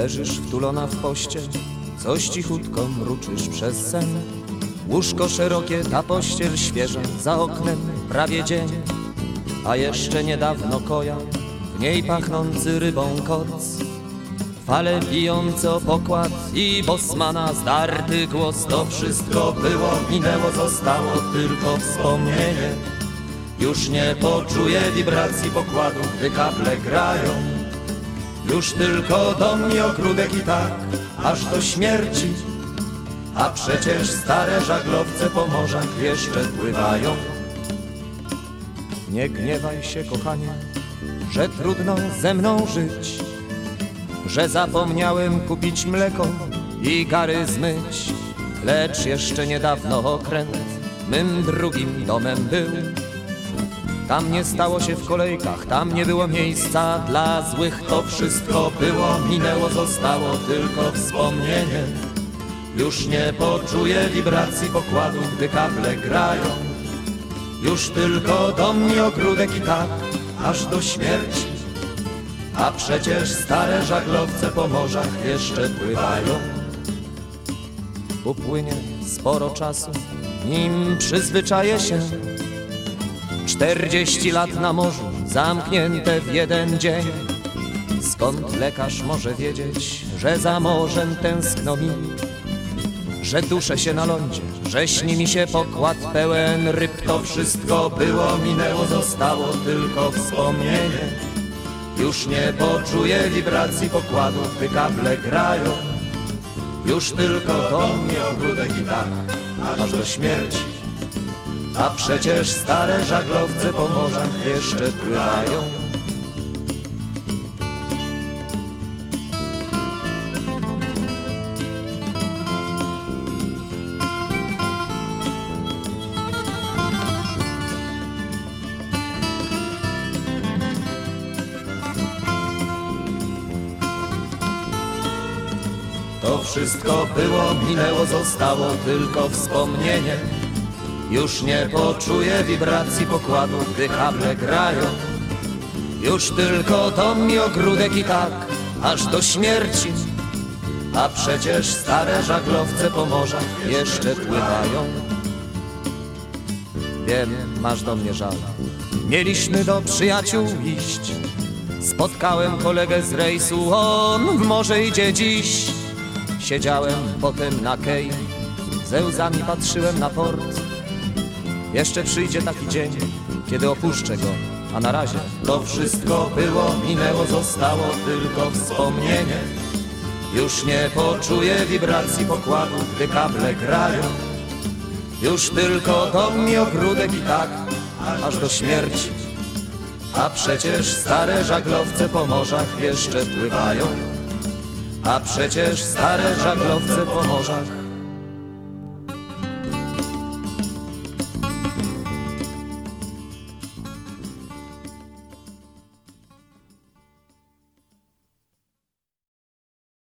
Leżysz wtulona w pościel, coś cichutko mruczysz przez sen. Łóżko szerokie, ta pościel świeża, za oknem prawie dzień. A jeszcze niedawno koja, w niej pachnący rybą koc. Fale bijące o pokład i bosmana zdarty głos. To wszystko było, minęło, zostało tylko wspomnienie. Już nie poczuję wibracji pokładu, gdy kable grają. Już tylko dom i ogródek i tak, aż do śmierci. A przecież stare żaglowce po morzach jeszcze pływają. Nie gniewaj się, kochanie, że trudno ze mną żyć, że zapomniałem kupić mleko i gary zmyć, lecz jeszcze niedawno okręt mym drugim domem był. Tam nie stało się w kolejkach, tam nie było miejsca dla złych. To wszystko było, minęło, zostało tylko wspomnienie. Już nie poczuję wibracji pokładu, gdy kable grają. Już tylko dom i ogródek i tak, aż do śmierci. A przecież stare żaglowce po morzach jeszcze pływają. Upłynie sporo czasu, nim przyzwyczaję się Czterdzieści lat na morzu, zamknięte w jeden dzień. Skąd lekarz może wiedzieć, że za morzem tęskno mi? Że duszę się na lądzie, że śni mi się pokład pełen ryb. To wszystko było, minęło, zostało tylko wspomnienie. Już nie poczuję wibracji pokładu, gdy kable grają. Już tylko dom i ogródek i tak, aż do śmierci. A przecież stare żaglowce po morzach jeszcze pływają. To wszystko było, minęło, zostało tylko wspomnienie. Już nie poczuję wibracji pokładu, gdy kable grają. Już tylko dom i ogródek i tak, aż do śmierci. A przecież stare żaglowce po morzach jeszcze pływają. Wiem, masz do mnie żal. Mieliśmy do przyjaciół iść. Spotkałem kolegę z rejsu, on w morze idzie dziś. Siedziałem potem na kej, ze łzami patrzyłem na port. Jeszcze przyjdzie taki dzień, kiedy opuszczę go, a na razie to wszystko było, minęło, zostało tylko wspomnienie. Już nie poczuję wibracji pokładu, gdy kable grają. Już tylko dom i ogródek i tak, aż do śmierci. A przecież stare żaglowce po morzach jeszcze pływają. A przecież stare żaglowce po morzach